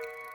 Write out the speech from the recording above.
you